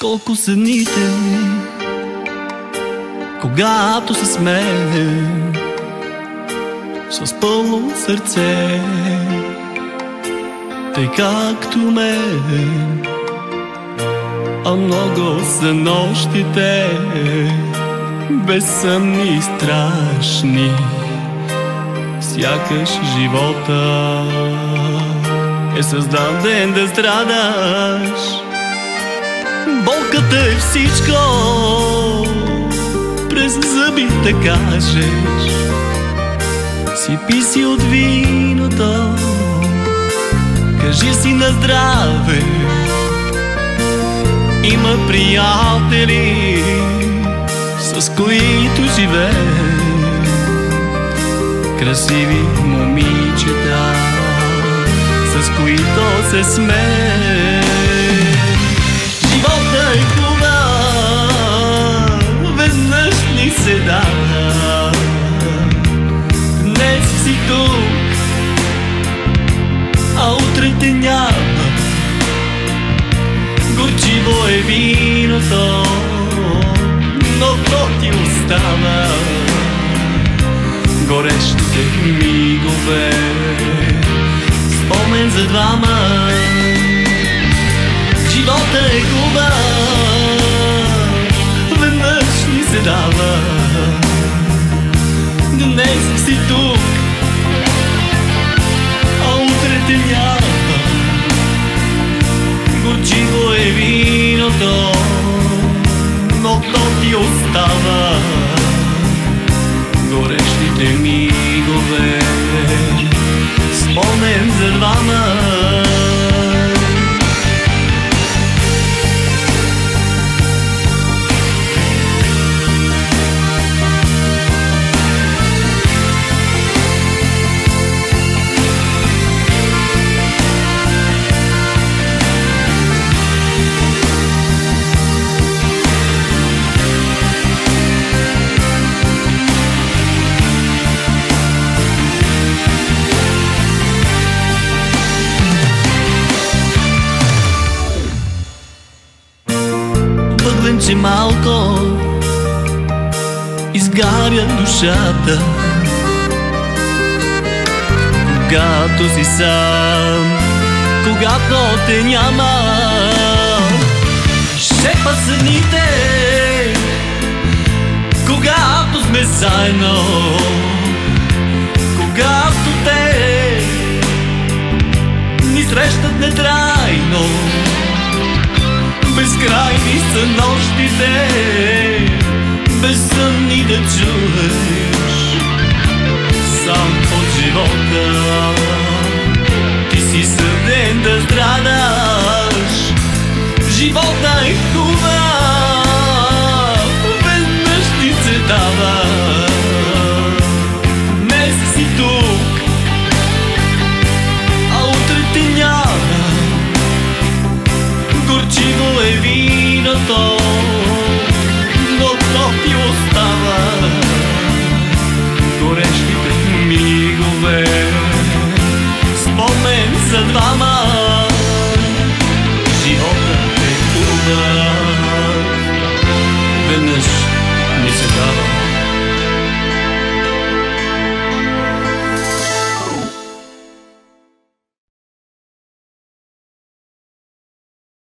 Колко са дните, когато се смее с пълно сърце, тъй както мен, а много са нощите, безсъмни и страшни, сякаш живота е създаден да страдаш. Болката е всичко, през зъбите кажеш. Сипи си от виното, кажи си на здраве. Има приятели, с които живее. Красиви момичета, с които се смее. Хубав, веднъж ни се дава. Днес си тук, а утре те няма. Горчиво е виното, но то ти остава. Горещите мигове, спомен за двама. Днес си тук, а утре те няма. Горчиво е виното, но то ти остава. Горещите мигове, въгленче малко изгаря душата. Когато си сам, когато те няма Шепа съните, когато сме заедно Когато те ни срещат нетрайно Безкрайни са нощите, безсънни да чуеш. Сам от живота. Ти си съден да страдаш, живота е виното,